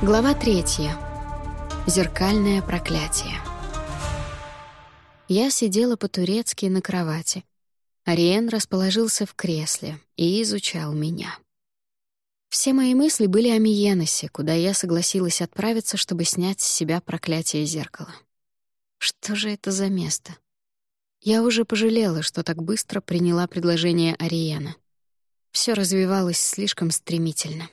Глава третья. Зеркальное проклятие. Я сидела по-турецки на кровати. Ариен расположился в кресле и изучал меня. Все мои мысли были о Миеносе, куда я согласилась отправиться, чтобы снять с себя проклятие зеркала. Что же это за место? Я уже пожалела, что так быстро приняла предложение Ариена. Все развивалось слишком стремительно.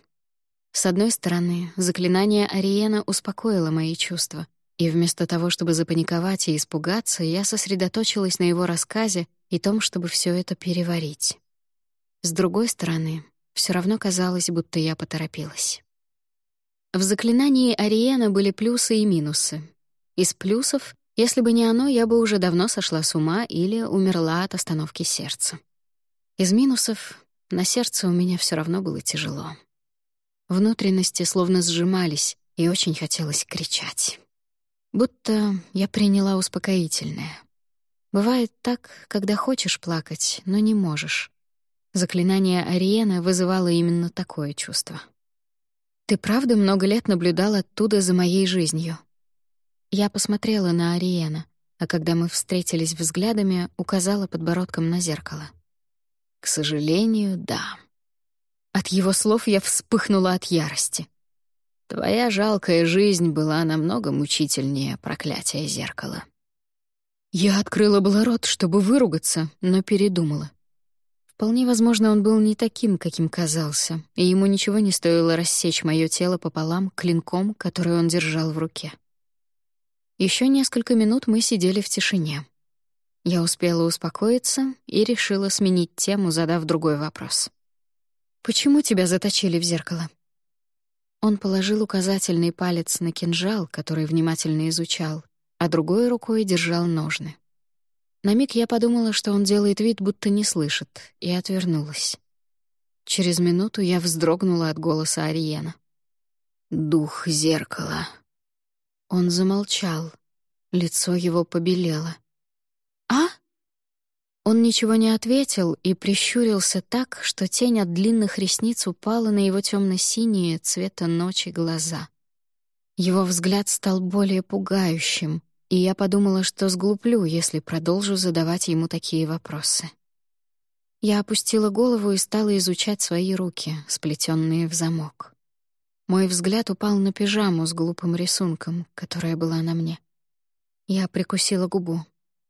С одной стороны, заклинание Ариена успокоило мои чувства, и вместо того, чтобы запаниковать и испугаться, я сосредоточилась на его рассказе и том, чтобы все это переварить. С другой стороны, все равно казалось, будто я поторопилась. В заклинании Ариена были плюсы и минусы. Из плюсов, если бы не оно, я бы уже давно сошла с ума или умерла от остановки сердца. Из минусов на сердце у меня все равно было тяжело. Внутренности словно сжимались, и очень хотелось кричать. Будто я приняла успокоительное. Бывает так, когда хочешь плакать, но не можешь. Заклинание Ариена вызывало именно такое чувство. «Ты правда много лет наблюдал оттуда за моей жизнью?» Я посмотрела на Ариена, а когда мы встретились взглядами, указала подбородком на зеркало. «К сожалению, да». От его слов я вспыхнула от ярости. Твоя жалкая жизнь была намного мучительнее проклятия зеркала. Я открыла было рот, чтобы выругаться, но передумала. Вполне возможно, он был не таким, каким казался, и ему ничего не стоило рассечь моё тело пополам клинком, который он держал в руке. Еще несколько минут мы сидели в тишине. Я успела успокоиться и решила сменить тему, задав другой вопрос. «Почему тебя заточили в зеркало?» Он положил указательный палец на кинжал, который внимательно изучал, а другой рукой держал ножны. На миг я подумала, что он делает вид, будто не слышит, и отвернулась. Через минуту я вздрогнула от голоса Ариена. «Дух зеркала». Он замолчал. Лицо его побелело. «А?» Он ничего не ответил и прищурился так, что тень от длинных ресниц упала на его темно-синие цвета ночи глаза. Его взгляд стал более пугающим, и я подумала, что сглуплю, если продолжу задавать ему такие вопросы. Я опустила голову и стала изучать свои руки, сплетенные в замок. Мой взгляд упал на пижаму с глупым рисунком, которая была на мне. Я прикусила губу.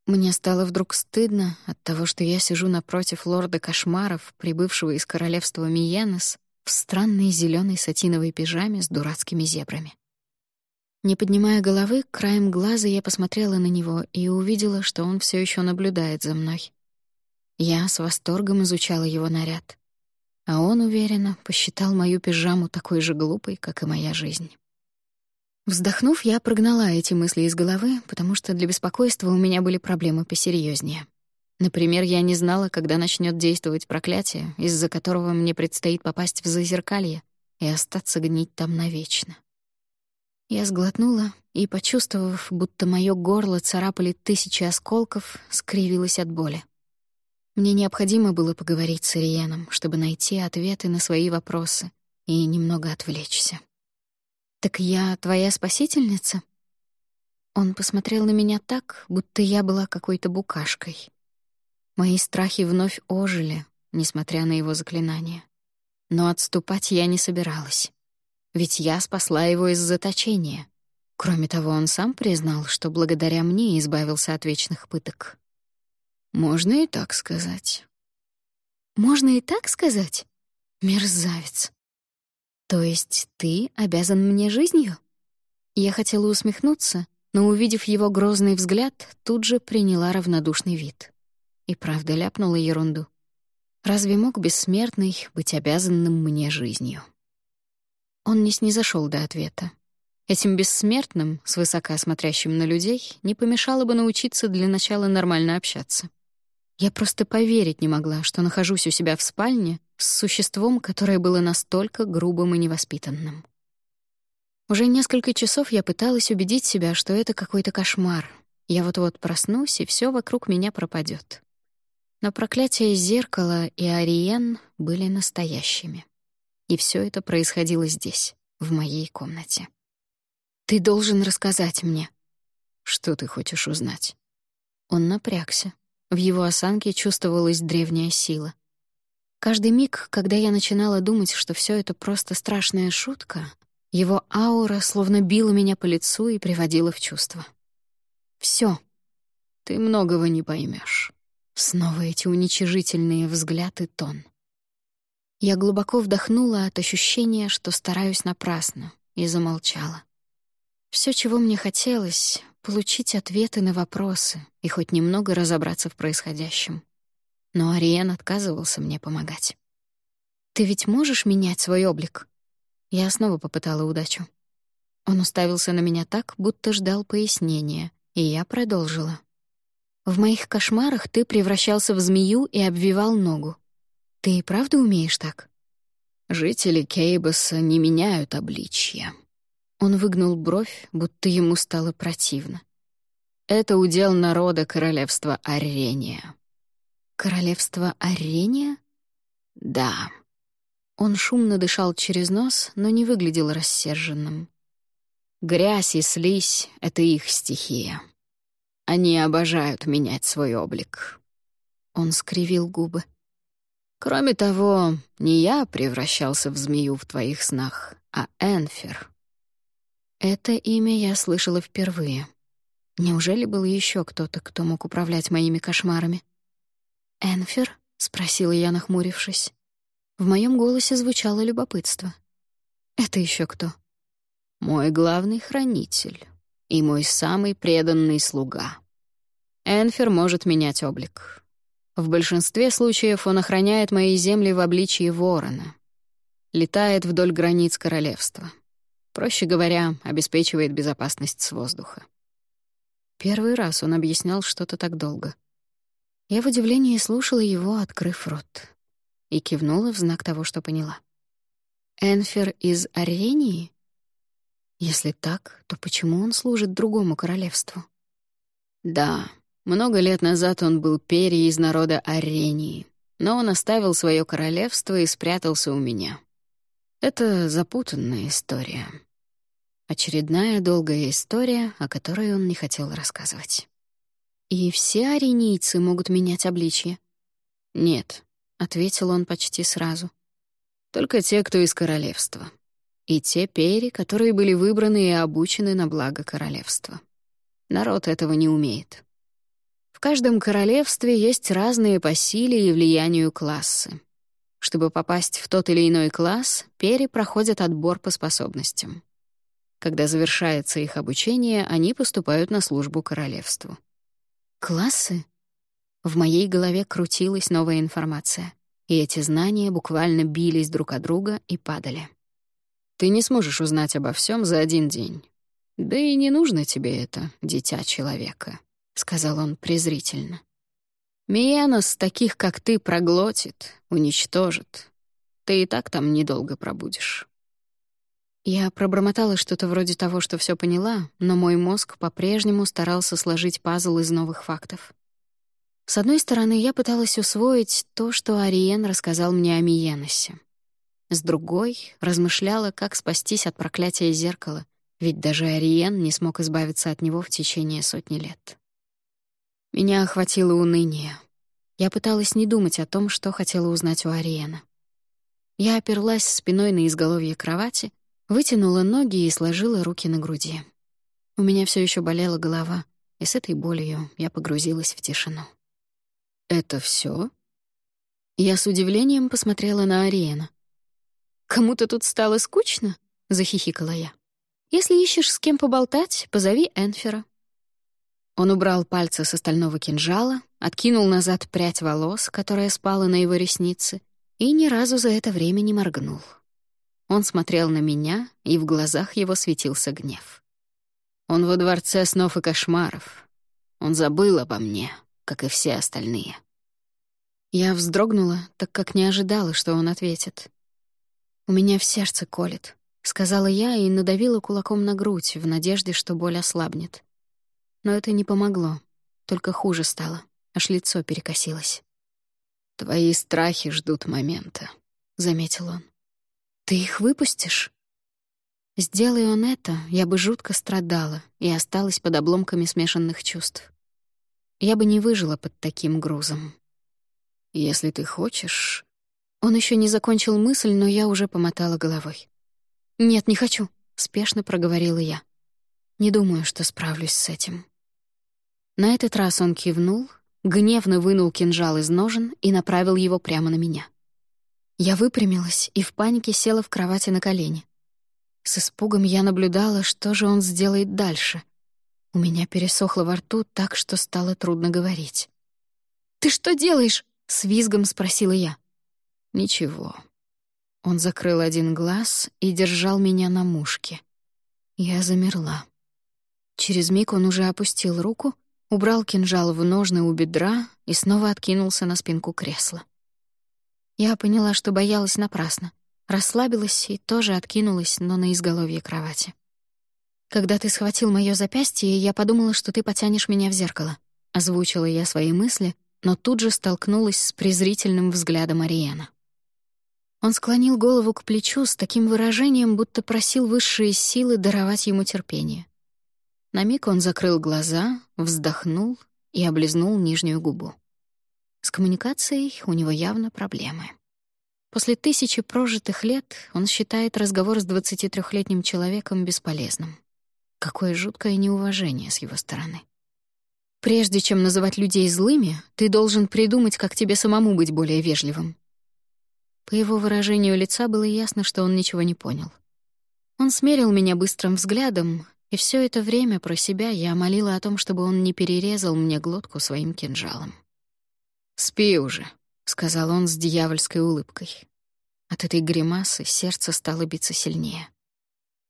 Мне стало вдруг стыдно от того, что я сижу напротив лорда кошмаров, прибывшего из королевства Миенес, в странной зеленой сатиновой пижаме с дурацкими зебрами. Не поднимая головы, краем глаза я посмотрела на него и увидела, что он все еще наблюдает за мной. Я с восторгом изучала его наряд, а он, уверенно, посчитал мою пижаму такой же глупой, как и моя жизнь. Вздохнув, я прогнала эти мысли из головы, потому что для беспокойства у меня были проблемы посерьезнее. Например, я не знала, когда начнет действовать проклятие, из-за которого мне предстоит попасть в зазеркалье и остаться гнить там навечно. Я сглотнула и, почувствовав, будто моё горло царапали тысячи осколков, скривилась от боли. Мне необходимо было поговорить с Ириеном, чтобы найти ответы на свои вопросы и немного отвлечься. «Так я твоя спасительница?» Он посмотрел на меня так, будто я была какой-то букашкой. Мои страхи вновь ожили, несмотря на его заклинание. Но отступать я не собиралась. Ведь я спасла его из заточения. Кроме того, он сам признал, что благодаря мне избавился от вечных пыток. Можно и так сказать. Можно и так сказать? Мерзавец. «То есть ты обязан мне жизнью?» Я хотела усмехнуться, но, увидев его грозный взгляд, тут же приняла равнодушный вид. И правда ляпнула ерунду. Разве мог бессмертный быть обязанным мне жизнью? Он не снизошел до ответа. Этим бессмертным, свысока смотрящим на людей, не помешало бы научиться для начала нормально общаться. Я просто поверить не могла, что нахожусь у себя в спальне с существом, которое было настолько грубым и невоспитанным. Уже несколько часов я пыталась убедить себя, что это какой-то кошмар. Я вот-вот проснусь, и все вокруг меня пропадет. Но проклятие зеркала и Ариен были настоящими. И все это происходило здесь, в моей комнате. «Ты должен рассказать мне». «Что ты хочешь узнать?» Он напрягся. В его осанке чувствовалась древняя сила. Каждый миг, когда я начинала думать, что все это просто страшная шутка, его аура словно била меня по лицу и приводила в чувство. Все. Ты многого не поймешь. Снова эти уничижительные взгляды тон. Я глубоко вдохнула от ощущения, что стараюсь напрасно, и замолчала. Все, чего мне хотелось — получить ответы на вопросы и хоть немного разобраться в происходящем. Но Ариен отказывался мне помогать. «Ты ведь можешь менять свой облик?» Я снова попытала удачу. Он уставился на меня так, будто ждал пояснения, и я продолжила. «В моих кошмарах ты превращался в змею и обвивал ногу. Ты и правда умеешь так?» «Жители Кейбаса не меняют обличья». Он выгнул бровь, будто ему стало противно. «Это удел народа королевства Арения». «Королевство Арения?» «Да», он шумно дышал через нос, но не выглядел рассерженным. «Грязь и слизь — это их стихия. Они обожают менять свой облик». Он скривил губы. «Кроме того, не я превращался в змею в твоих снах, а Энфер». Это имя я слышала впервые. Неужели был еще кто-то, кто мог управлять моими кошмарами? «Энфер?» — спросила я, нахмурившись. В моем голосе звучало любопытство. «Это еще кто?» «Мой главный хранитель и мой самый преданный слуга. Энфер может менять облик. В большинстве случаев он охраняет мои земли в обличии ворона. Летает вдоль границ королевства. Проще говоря, обеспечивает безопасность с воздуха. Первый раз он объяснял что-то так долго. Я в удивлении слушала его, открыв рот и кивнула в знак того, что поняла. «Энфер из Арении? Если так, то почему он служит другому королевству?» «Да, много лет назад он был перьей из народа Арении, но он оставил свое королевство и спрятался у меня. Это запутанная история. Очередная долгая история, о которой он не хотел рассказывать. И все аренийцы могут менять обличье? Нет, — ответил он почти сразу. «Только те, кто из королевства. И те пери, которые были выбраны и обучены на благо королевства. Народ этого не умеет. В каждом королевстве есть разные по силе и влиянию классы. Чтобы попасть в тот или иной класс, пери проходят отбор по способностям. Когда завершается их обучение, они поступают на службу королевству. «Классы?» В моей голове крутилась новая информация, и эти знания буквально бились друг от друга и падали. Ты не сможешь узнать обо всем за один день. Да и не нужно тебе это, дитя человека, сказал он презрительно. Миенос таких, как ты, проглотит, уничтожит. Ты и так там недолго пробудешь. Я пробормотала что-то вроде того, что все поняла, но мой мозг по-прежнему старался сложить пазл из новых фактов. С одной стороны, я пыталась усвоить то, что Ариен рассказал мне о Миеносе. С другой, размышляла, как спастись от проклятия зеркала, ведь даже Ариен не смог избавиться от него в течение сотни лет. Меня охватило уныние. Я пыталась не думать о том, что хотела узнать у Ариена. Я оперлась спиной на изголовье кровати, вытянула ноги и сложила руки на груди. У меня все еще болела голова, и с этой болью я погрузилась в тишину. «Это все? Я с удивлением посмотрела на Ариэна. «Кому-то тут стало скучно?» — захихикала я. «Если ищешь с кем поболтать, позови Энфера». Он убрал пальцы с стального кинжала, откинул назад прядь волос, которая спала на его реснице, и ни разу за это время не моргнул. Он смотрел на меня, и в глазах его светился гнев. «Он во дворце снов и кошмаров. Он забыл обо мне, как и все остальные. Я вздрогнула, так как не ожидала, что он ответит. «У меня в сердце колет», — сказала я и надавила кулаком на грудь в надежде, что боль ослабнет. Но это не помогло, только хуже стало, аж лицо перекосилось. «Твои страхи ждут момента», — заметил он. «Ты их выпустишь?» Сделай он это, я бы жутко страдала и осталась под обломками смешанных чувств. Я бы не выжила под таким грузом. Если ты хочешь... Он еще не закончил мысль, но я уже помотала головой. «Нет, не хочу», — спешно проговорила я. «Не думаю, что справлюсь с этим». На этот раз он кивнул, гневно вынул кинжал из ножен и направил его прямо на меня. Я выпрямилась и в панике села в кровати на колени. С испугом я наблюдала, что же он сделает дальше. У меня пересохло во рту так, что стало трудно говорить. «Ты что делаешь?» — с визгом спросила я. «Ничего». Он закрыл один глаз и держал меня на мушке. Я замерла. Через миг он уже опустил руку, убрал кинжал в ножны у бедра и снова откинулся на спинку кресла. Я поняла, что боялась напрасно. Расслабилась и тоже откинулась, но на изголовье кровати. «Когда ты схватил моё запястье, я подумала, что ты потянешь меня в зеркало», — озвучила я свои мысли, но тут же столкнулась с презрительным взглядом Ариэна. Он склонил голову к плечу с таким выражением, будто просил высшие силы даровать ему терпение. На миг он закрыл глаза, вздохнул и облизнул нижнюю губу. С коммуникацией у него явно проблемы. После тысячи прожитых лет он считает разговор с 23-летним человеком бесполезным. Какое жуткое неуважение с его стороны. Прежде чем называть людей злыми, ты должен придумать, как тебе самому быть более вежливым. По его выражению лица было ясно, что он ничего не понял. Он смерил меня быстрым взглядом, и все это время про себя я молила о том, чтобы он не перерезал мне глотку своим кинжалом. «Спи уже», — сказал он с дьявольской улыбкой. От этой гримасы сердце стало биться сильнее.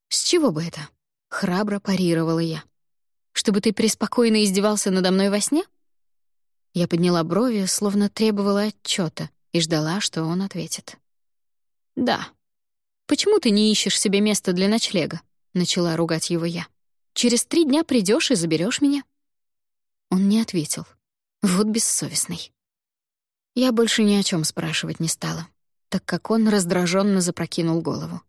«С чего бы это?» — храбро парировала я. «Чтобы ты преспокойно издевался надо мной во сне?» Я подняла брови, словно требовала отчета, и ждала, что он ответит. «Да. Почему ты не ищешь себе место для ночлега?» — начала ругать его я. «Через три дня придешь и заберешь меня». Он не ответил. Вот бессовестный. Я больше ни о чем спрашивать не стала, так как он раздраженно запрокинул голову.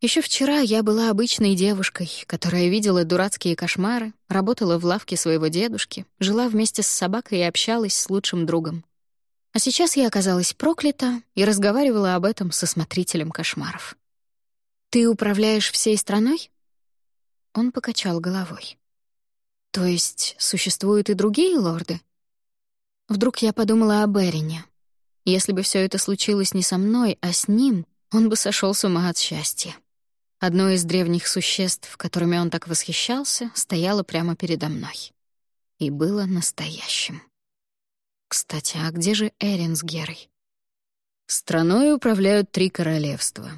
Еще вчера я была обычной девушкой, которая видела дурацкие кошмары, работала в лавке своего дедушки, жила вместе с собакой и общалась с лучшим другом. А сейчас я оказалась проклята и разговаривала об этом со смотрителем кошмаров. «Ты управляешь всей страной?» Он покачал головой. «То есть существуют и другие лорды?» Вдруг я подумала об Эрине. Если бы все это случилось не со мной, а с ним, он бы сошел с ума от счастья. Одно из древних существ, которыми он так восхищался, стояло прямо передо мной. И было настоящим. Кстати, а где же Эрин с Герой? Страной управляют три королевства.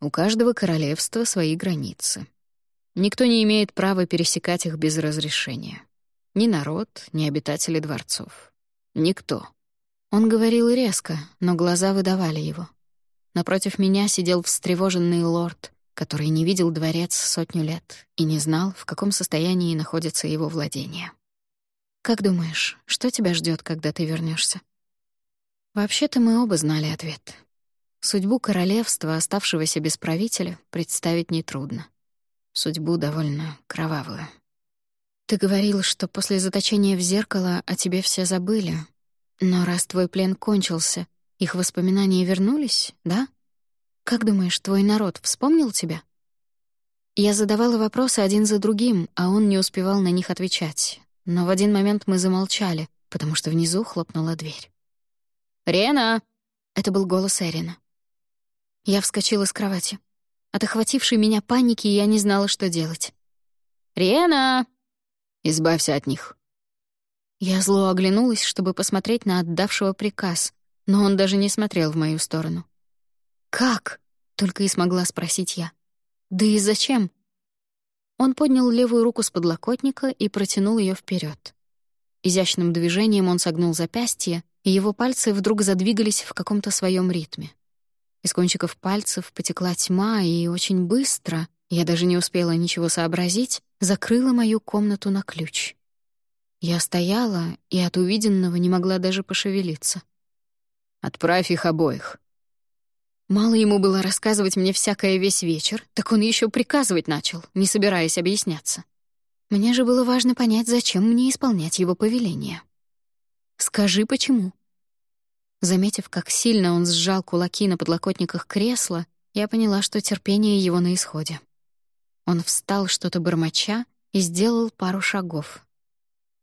У каждого королевства свои границы. Никто не имеет права пересекать их без разрешения. Ни народ, ни обитатели дворцов. Никто. Он говорил резко, но глаза выдавали его. Напротив меня сидел встревоженный лорд, который не видел дворец сотню лет и не знал, в каком состоянии находится его владение. Как думаешь, что тебя ждет, когда ты вернешься? Вообще-то мы оба знали ответ. Судьбу королевства, оставшегося без правителя, представить нетрудно. Судьбу довольно кровавую. Ты говорил, что после заточения в зеркало о тебе все забыли. Но раз твой плен кончился, их воспоминания вернулись, да? Как думаешь, твой народ вспомнил тебя? Я задавала вопросы один за другим, а он не успевал на них отвечать, но в один момент мы замолчали, потому что внизу хлопнула дверь. «Рена!» — это был голос Эрина. Я вскочила с кровати. От охватившей меня паники я не знала, что делать. «Рена!» «Избавься от них». Я зло оглянулась, чтобы посмотреть на отдавшего приказ, но он даже не смотрел в мою сторону. «Как?» — только и смогла спросить я. «Да и зачем?» Он поднял левую руку с подлокотника и протянул ее вперед. Изящным движением он согнул запястье, и его пальцы вдруг задвигались в каком-то своем ритме. Из кончиков пальцев потекла тьма, и очень быстро, я даже не успела ничего сообразить, закрыла мою комнату на ключ. Я стояла и от увиденного не могла даже пошевелиться. «Отправь их обоих», Мало ему было рассказывать мне всякое весь вечер, так он еще приказывать начал, не собираясь объясняться. Мне же было важно понять, зачем мне исполнять его повеление. «Скажи, почему?» Заметив, как сильно он сжал кулаки на подлокотниках кресла, я поняла, что терпение его на исходе. Он встал, что-то бормоча, и сделал пару шагов.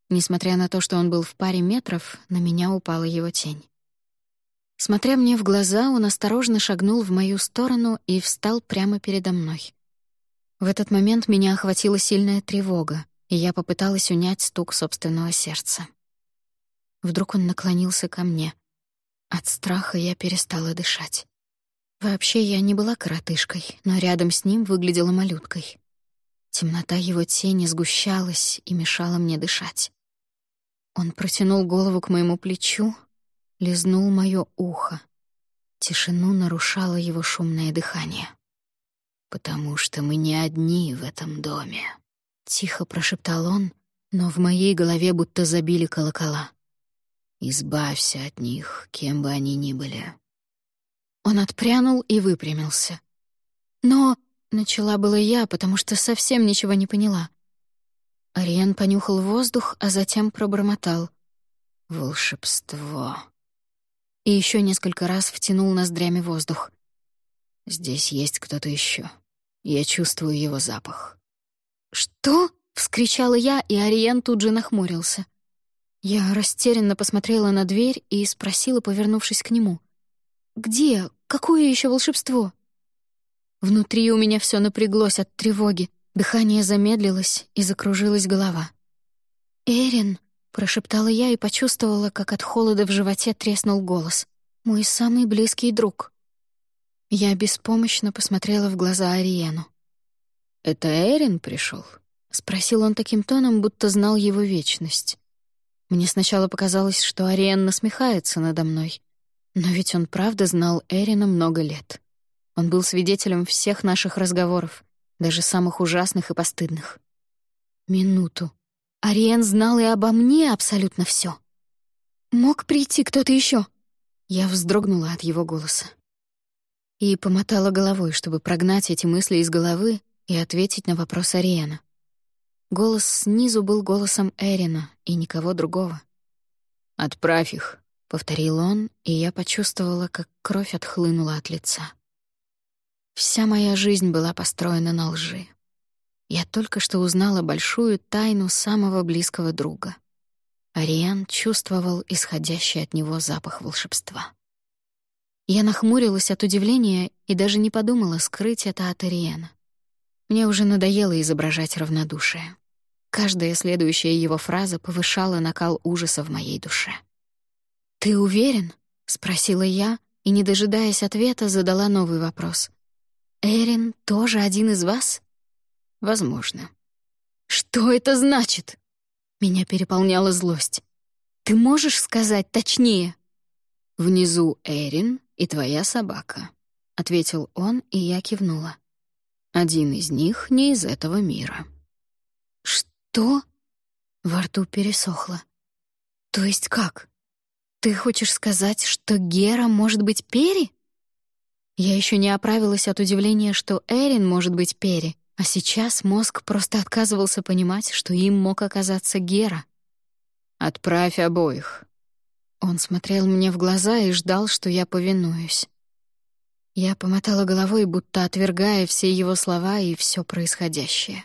Несмотря на то, что он был в паре метров, на меня упала его тень. Смотря мне в глаза, он осторожно шагнул в мою сторону и встал прямо передо мной. В этот момент меня охватила сильная тревога, и я попыталась унять стук собственного сердца. Вдруг он наклонился ко мне. От страха я перестала дышать. Вообще, я не была коротышкой, но рядом с ним выглядела малюткой. Темнота его тени сгущалась и мешала мне дышать. Он протянул голову к моему плечу, лизнул моё ухо. Тишину нарушало его шумное дыхание. «Потому что мы не одни в этом доме», — тихо прошептал он, но в моей голове будто забили колокола. «Избавься от них, кем бы они ни были». Он отпрянул и выпрямился. «Но...» — начала было я, потому что совсем ничего не поняла. Ариен понюхал воздух, а затем пробормотал. «Волшебство» и еще несколько раз втянул ноздрями воздух. «Здесь есть кто-то еще. Я чувствую его запах». «Что?» — вскричала я, и Ариен тут же нахмурился. Я растерянно посмотрела на дверь и спросила, повернувшись к нему. «Где? Какое еще волшебство?» Внутри у меня все напряглось от тревоги, дыхание замедлилось и закружилась голова. «Эрин», Прошептала я и почувствовала, как от холода в животе треснул голос. «Мой самый близкий друг». Я беспомощно посмотрела в глаза Ариену. «Это Эрин пришел? спросил он таким тоном, будто знал его вечность. Мне сначала показалось, что Ариен насмехается надо мной. Но ведь он правда знал Эрина много лет. Он был свидетелем всех наших разговоров, даже самых ужасных и постыдных. Минуту. Ариен знал и обо мне абсолютно все. Мог прийти кто-то еще. Я вздрогнула от его голоса. И помотала головой, чтобы прогнать эти мысли из головы и ответить на вопрос Ариена. Голос снизу был голосом Эрина и никого другого. «Отправь их», — повторил он, и я почувствовала, как кровь отхлынула от лица. Вся моя жизнь была построена на лжи. Я только что узнала большую тайну самого близкого друга. Ариан чувствовал исходящий от него запах волшебства. Я нахмурилась от удивления и даже не подумала скрыть это от Ариэна. Мне уже надоело изображать равнодушие. Каждая следующая его фраза повышала накал ужаса в моей душе. «Ты уверен?» — спросила я, и, не дожидаясь ответа, задала новый вопрос. «Эрин тоже один из вас?» Возможно. Что это значит? Меня переполняла злость. Ты можешь сказать точнее? Внизу Эрин и твоя собака, ответил он, и я кивнула. Один из них не из этого мира. Что? Во рту пересохло. То есть как? Ты хочешь сказать, что Гера может быть Пери? Я еще не оправилась от удивления, что Эрин может быть Пери, а сейчас мозг просто отказывался понимать, что им мог оказаться Гера. «Отправь обоих». Он смотрел мне в глаза и ждал, что я повинуюсь. Я помотала головой, будто отвергая все его слова и все происходящее.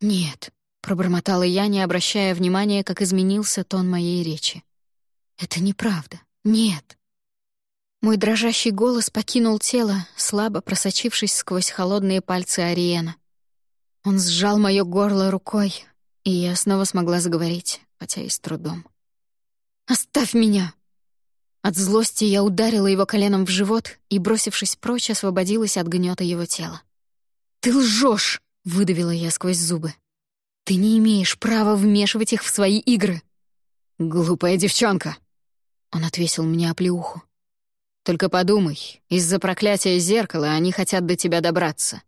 «Нет», — пробормотала я, не обращая внимания, как изменился тон моей речи. «Это неправда. Нет». Мой дрожащий голос покинул тело, слабо просочившись сквозь холодные пальцы Ариена. Он сжал моё горло рукой, и я снова смогла заговорить, хотя и с трудом. «Оставь меня!» От злости я ударила его коленом в живот и, бросившись прочь, освободилась от гнёта его тела. «Ты лжёшь!» — выдавила я сквозь зубы. «Ты не имеешь права вмешивать их в свои игры!» «Глупая девчонка!» Он отвесил мне оплеуху. Только подумай, из-за проклятия зеркала они хотят до тебя добраться.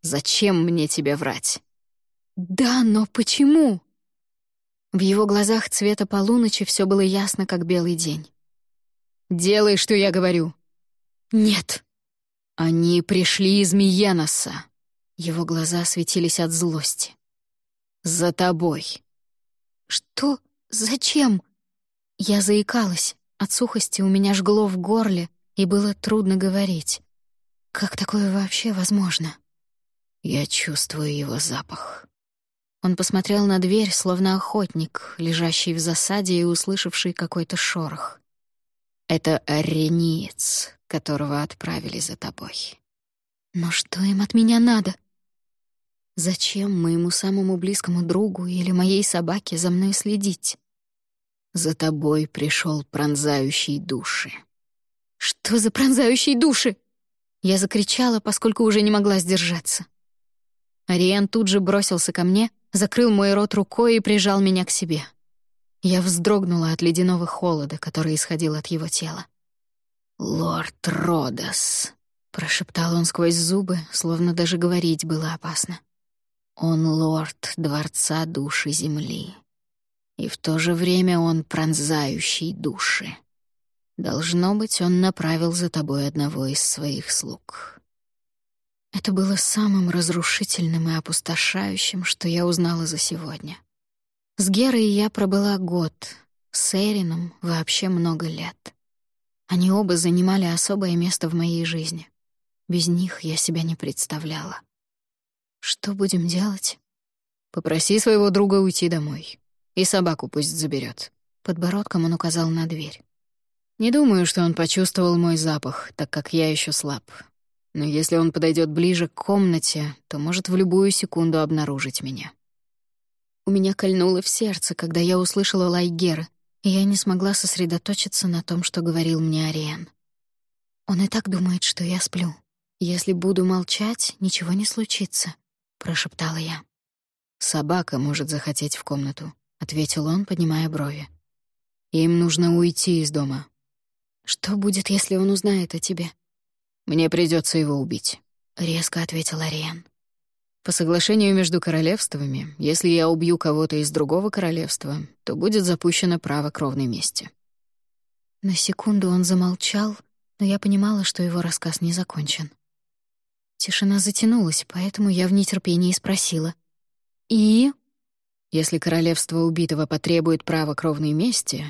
Зачем мне тебе врать? Да, но почему? В его глазах цвета полуночи все было ясно, как белый день. «Делай, что я говорю». «Нет». «Они пришли из Миеноса». Его глаза светились от злости. «За тобой». «Что? Зачем?» Я заикалась. От сухости у меня жгло в горле, и было трудно говорить. Как такое вообще возможно? Я чувствую его запах. Он посмотрел на дверь, словно охотник, лежащий в засаде и услышавший какой-то шорох. Это арениец, которого отправили за тобой. Но что им от меня надо? Зачем моему самому близкому другу или моей собаке за мной следить? За тобой пришел пронзающий души. Что за пронзающие души? Я закричала, поскольку уже не могла сдержаться. Ариен тут же бросился ко мне, закрыл мой рот рукой и прижал меня к себе. Я вздрогнула от ледяного холода, который исходил от его тела. «Лорд Родос», — прошептал он сквозь зубы, словно даже говорить было опасно. «Он лорд Дворца Души Земли. И в то же время он пронзающий души. Должно быть, он направил за тобой одного из своих слуг». Это было самым разрушительным и опустошающим, что я узнала за сегодня. С Герой я пробыла год, с Эрином вообще много лет. Они оба занимали особое место в моей жизни. Без них я себя не представляла. Что будем делать? Попроси своего друга уйти домой. И собаку пусть заберет. Подбородком он указал на дверь. Не думаю, что он почувствовал мой запах, так как я еще слаб. Но если он подойдет ближе к комнате, то может в любую секунду обнаружить меня. У меня кольнуло в сердце, когда я услышала Лайгера, и я не смогла сосредоточиться на том, что говорил мне Ариен. Он и так думает, что я сплю. Если буду молчать, ничего не случится, прошептала я. Собака может захотеть в комнату, ответил он, поднимая брови. Им нужно уйти из дома. Что будет, если он узнает о тебе? Мне придется его убить, резко ответил Ариен. По соглашению между королевствами, если я убью кого-то из другого королевства, то будет запущено право кровной мести. На секунду он замолчал, но я понимала, что его рассказ не закончен. Тишина затянулась, поэтому я в нетерпении спросила. «И?» «Если королевство убитого потребует права кровной мести,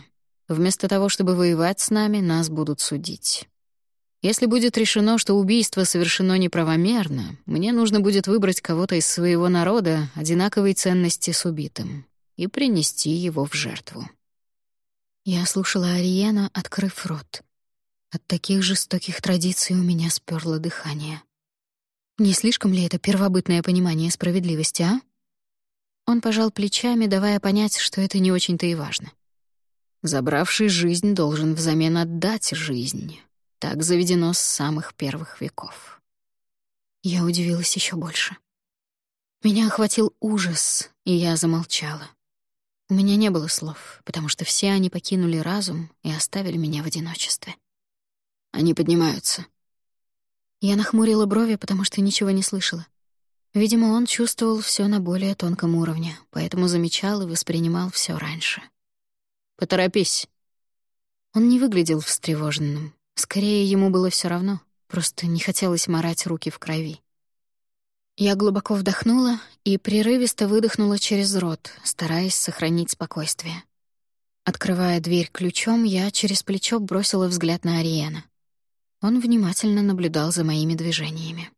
вместо того, чтобы воевать с нами, нас будут судить. Если будет решено, что убийство совершено неправомерно, мне нужно будет выбрать кого-то из своего народа одинаковой ценности с убитым и принести его в жертву. Я слушала Ариена, открыв рот. От таких жестоких традиций у меня сперло дыхание. Не слишком ли это первобытное понимание справедливости, а? Он пожал плечами, давая понять, что это не очень-то и важно. Забравший жизнь должен взамен отдать жизнь. Так заведено с самых первых веков. Я удивилась еще больше. Меня охватил ужас, и я замолчала. У меня не было слов, потому что все они покинули разум и оставили меня в одиночестве. Они поднимаются. Я нахмурила брови, потому что ничего не слышала. Видимо, он чувствовал все на более тонком уровне, поэтому замечал и воспринимал все раньше. «Поторопись». Он не выглядел встревоженным, Скорее, ему было все равно, просто не хотелось морать руки в крови. Я глубоко вдохнула и прерывисто выдохнула через рот, стараясь сохранить спокойствие. Открывая дверь ключом, я через плечо бросила взгляд на Ариена. Он внимательно наблюдал за моими движениями.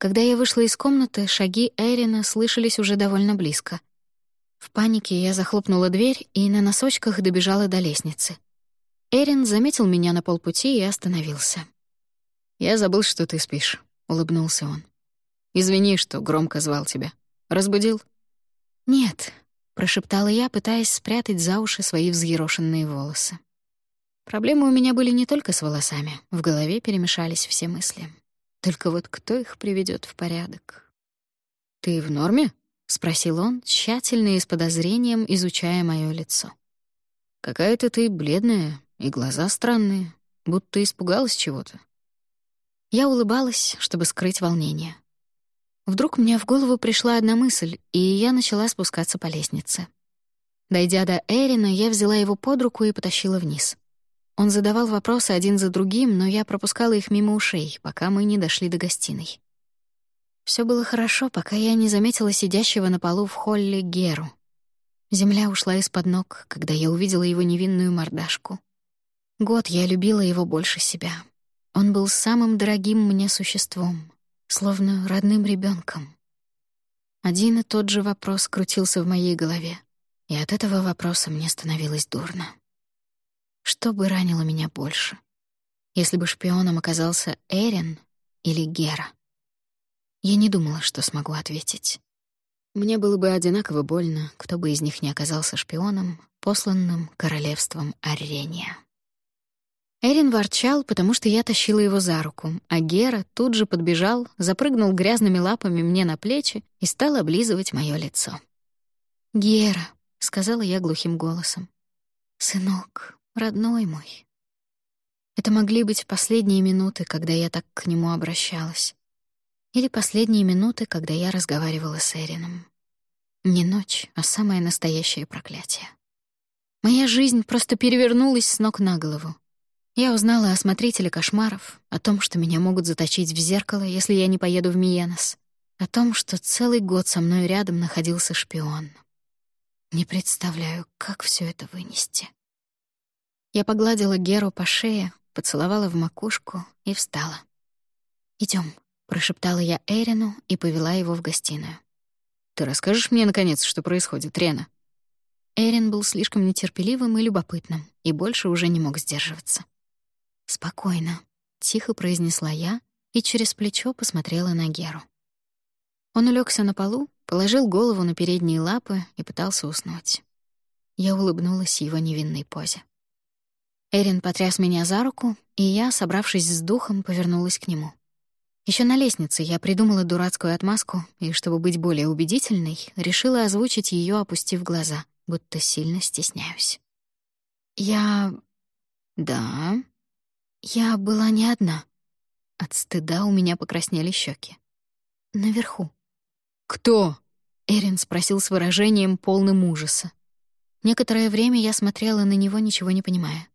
Когда я вышла из комнаты, шаги Эрина слышались уже довольно близко. В панике я захлопнула дверь и на носочках добежала до лестницы — Эрин заметил меня на полпути и остановился. «Я забыл, что ты спишь», — улыбнулся он. «Извини, что громко звал тебя. Разбудил?» «Нет», — прошептала я, пытаясь спрятать за уши свои взъерошенные волосы. Проблемы у меня были не только с волосами, в голове перемешались все мысли. Только вот кто их приведет в порядок? «Ты в норме?» — спросил он, тщательно и с подозрением изучая моё лицо. «Какая-то ты бледная, и глаза странные, будто испугалась чего-то. Я улыбалась, чтобы скрыть волнение. Вдруг мне в голову пришла одна мысль, и я начала спускаться по лестнице. Дойдя до Эрина, я взяла его под руку и потащила вниз. Он задавал вопросы один за другим, но я пропускала их мимо ушей, пока мы не дошли до гостиной. Все было хорошо, пока я не заметила сидящего на полу в холле Геру. Земля ушла из-под ног, когда я увидела его невинную мордашку. Год я любила его больше себя. Он был самым дорогим мне существом, словно родным ребенком. Один и тот же вопрос крутился в моей голове, и от этого вопроса мне становилось дурно. Что бы ранило меня больше? Если бы шпионом оказался Эрин или Гера? Я не думала, что смогу ответить. Мне было бы одинаково больно, кто бы из них не оказался шпионом, посланным королевством Аррения. Эрин ворчал, потому что я тащила его за руку, а Гера тут же подбежал, запрыгнул грязными лапами мне на плечи и стал облизывать моё лицо. «Гера», — сказала я глухим голосом, — «сынок, родной мой». Это могли быть последние минуты, когда я так к нему обращалась. Или последние минуты, когда я разговаривала с Эрином. Не ночь, а самое настоящее проклятие. Моя жизнь просто перевернулась с ног на голову. Я узнала о смотрителе кошмаров, о том, что меня могут заточить в зеркало, если я не поеду в Миенос, о том, что целый год со мной рядом находился шпион. Не представляю, как все это вынести. Я погладила Геру по шее, поцеловала в макушку и встала. Идем, прошептала я Эрину и повела его в гостиную. «Ты расскажешь мне, наконец, что происходит, Рена?» Эрин был слишком нетерпеливым и любопытным, и больше уже не мог сдерживаться. «Спокойно», — тихо произнесла я и через плечо посмотрела на Геру. Он улегся на полу, положил голову на передние лапы и пытался уснуть. Я улыбнулась его невинной позе. Эрин потряс меня за руку, и я, собравшись с духом, повернулась к нему. Еще на лестнице я придумала дурацкую отмазку, и, чтобы быть более убедительной, решила озвучить ее, опустив глаза, будто сильно стесняюсь. «Я... да...» Я была не одна. От стыда у меня покраснели щеки. Наверху. «Кто?» — Эрин спросил с выражением полным ужаса. Некоторое время я смотрела на него, ничего не понимая.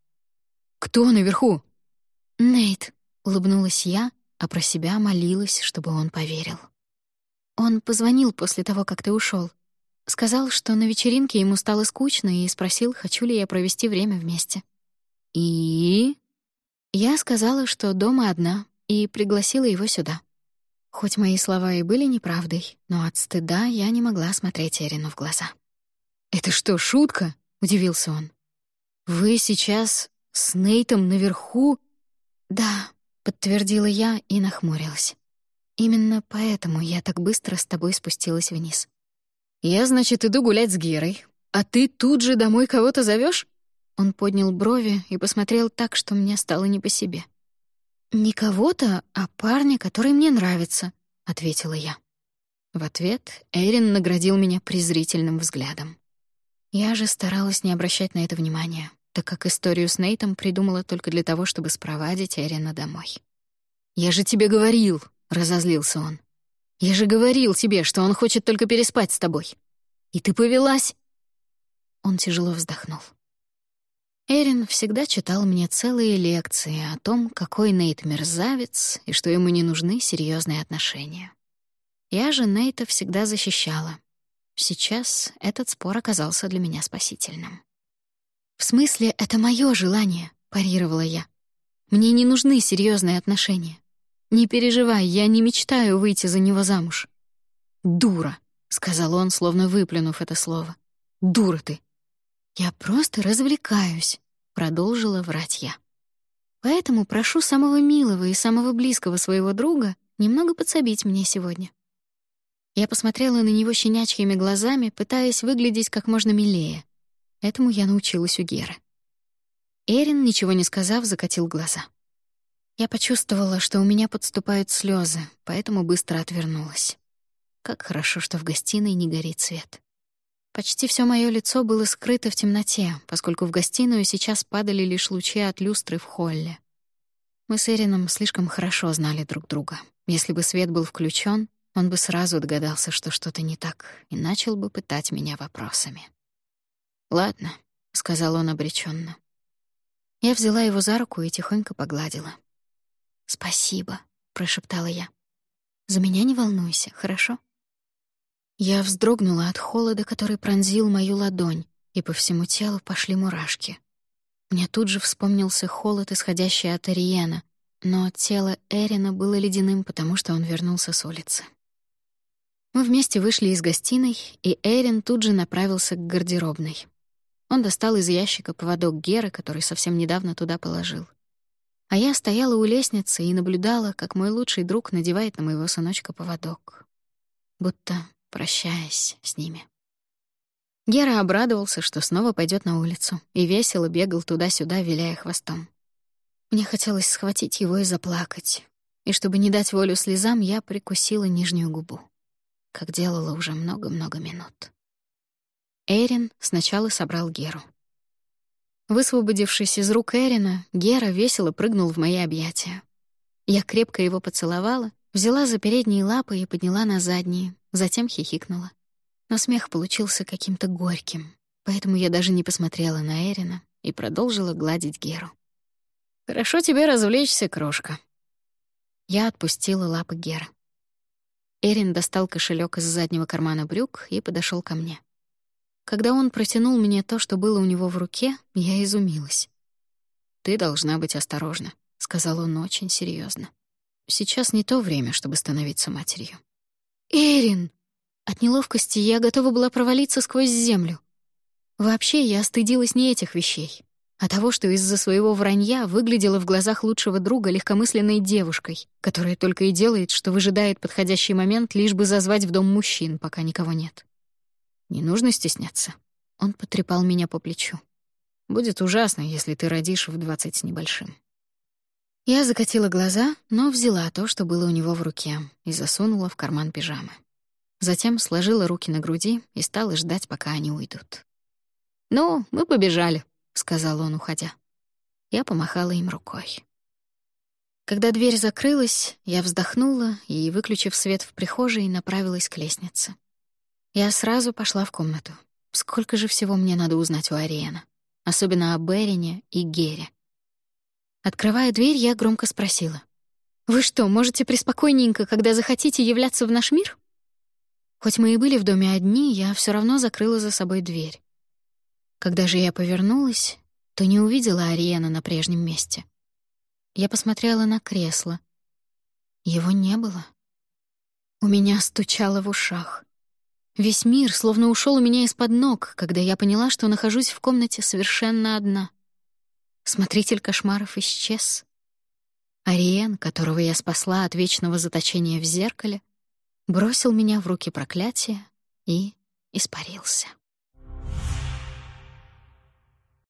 «Кто наверху?» «Нейт», — улыбнулась я, а про себя молилась, чтобы он поверил. Он позвонил после того, как ты ушел, Сказал, что на вечеринке ему стало скучно и спросил, хочу ли я провести время вместе. «И?» Я сказала, что дома одна, и пригласила его сюда. Хоть мои слова и были неправдой, но от стыда я не могла смотреть Эрину в глаза. «Это что, шутка?» — удивился он. «Вы сейчас с Нейтом наверху?» «Да», — подтвердила я и нахмурилась. «Именно поэтому я так быстро с тобой спустилась вниз». «Я, значит, иду гулять с Герой, а ты тут же домой кого-то зовешь? Он поднял брови и посмотрел так, что мне стало не по себе. «Не кого-то, а парня, который мне нравится», — ответила я. В ответ Эрин наградил меня презрительным взглядом. Я же старалась не обращать на это внимания, так как историю с Нейтом придумала только для того, чтобы спровадить Эрина домой. «Я же тебе говорил», — разозлился он. «Я же говорил тебе, что он хочет только переспать с тобой. И ты повелась». Он тяжело вздохнул. Эрин всегда читал мне целые лекции о том, какой Нейт мерзавец и что ему не нужны серьезные отношения. Я же Нейта всегда защищала. Сейчас этот спор оказался для меня спасительным. «В смысле, это мое желание», — парировала я. «Мне не нужны серьезные отношения. Не переживай, я не мечтаю выйти за него замуж». «Дура», — сказал он, словно выплюнув это слово. «Дура ты. «Я просто развлекаюсь», — продолжила врать я. «Поэтому прошу самого милого и самого близкого своего друга немного подсобить мне сегодня». Я посмотрела на него щенячьими глазами, пытаясь выглядеть как можно милее. Этому я научилась у Геры. Эрин, ничего не сказав, закатил глаза. Я почувствовала, что у меня подступают слезы, поэтому быстро отвернулась. Как хорошо, что в гостиной не горит свет. Почти все мое лицо было скрыто в темноте, поскольку в гостиную сейчас падали лишь лучи от люстры в холле. Мы с Эрином слишком хорошо знали друг друга. Если бы свет был включен, он бы сразу догадался, что что-то не так, и начал бы пытать меня вопросами. «Ладно», — сказал он обреченно. Я взяла его за руку и тихонько погладила. «Спасибо», — прошептала я. «За меня не волнуйся, хорошо?» Я вздрогнула от холода, который пронзил мою ладонь, и по всему телу пошли мурашки. Мне тут же вспомнился холод, исходящий от Ариена, но тело Эрина было ледяным, потому что он вернулся с улицы. Мы вместе вышли из гостиной, и Эрин тут же направился к гардеробной. Он достал из ящика поводок Геры, который совсем недавно туда положил. А я стояла у лестницы и наблюдала, как мой лучший друг надевает на моего сыночка поводок. Будто прощаясь с ними. Гера обрадовался, что снова пойдет на улицу, и весело бегал туда-сюда, виляя хвостом. Мне хотелось схватить его и заплакать. И чтобы не дать волю слезам, я прикусила нижнюю губу, как делала уже много-много минут. Эрин сначала собрал Геру. Высвободившись из рук Эрина, Гера весело прыгнул в мои объятия. Я крепко его поцеловала, взяла за передние лапы и подняла на задние, затем хихикнула. Но смех получился каким-то горьким, поэтому я даже не посмотрела на Эрина и продолжила гладить Геру. «Хорошо тебе развлечься, крошка». Я отпустила лапы Гера. Эрин достал кошелек из заднего кармана брюк и подошел ко мне. Когда он протянул мне то, что было у него в руке, я изумилась. «Ты должна быть осторожна», — сказал он очень серьезно. «Сейчас не то время, чтобы становиться матерью». «Эрин!» От неловкости я готова была провалиться сквозь землю. Вообще, я стыдилась не этих вещей, а того, что из-за своего вранья выглядела в глазах лучшего друга легкомысленной девушкой, которая только и делает, что выжидает подходящий момент, лишь бы зазвать в дом мужчин, пока никого нет. Не нужно стесняться. Он потрепал меня по плечу. Будет ужасно, если ты родишь в двадцать с небольшим. Я закатила глаза, но взяла то, что было у него в руке, и засунула в карман пижамы. Затем сложила руки на груди и стала ждать, пока они уйдут. «Ну, мы побежали», — сказал он, уходя. Я помахала им рукой. Когда дверь закрылась, я вздохнула и, выключив свет в прихожей, направилась к лестнице. Я сразу пошла в комнату. Сколько же всего мне надо узнать у Ариэна. Особенно о Берине и Гере. Открывая дверь, я громко спросила. «Вы что, можете преспокойненько, когда захотите, являться в наш мир?» Хоть мы и были в доме одни, я все равно закрыла за собой дверь. Когда же я повернулась, то не увидела Ариена на прежнем месте. Я посмотрела на кресло. Его не было. У меня стучало в ушах. Весь мир словно ушел у меня из-под ног, когда я поняла, что нахожусь в комнате совершенно одна. Смотритель кошмаров исчез. Ариен, которого я спасла от вечного заточения в зеркале, бросил меня в руки проклятия и испарился.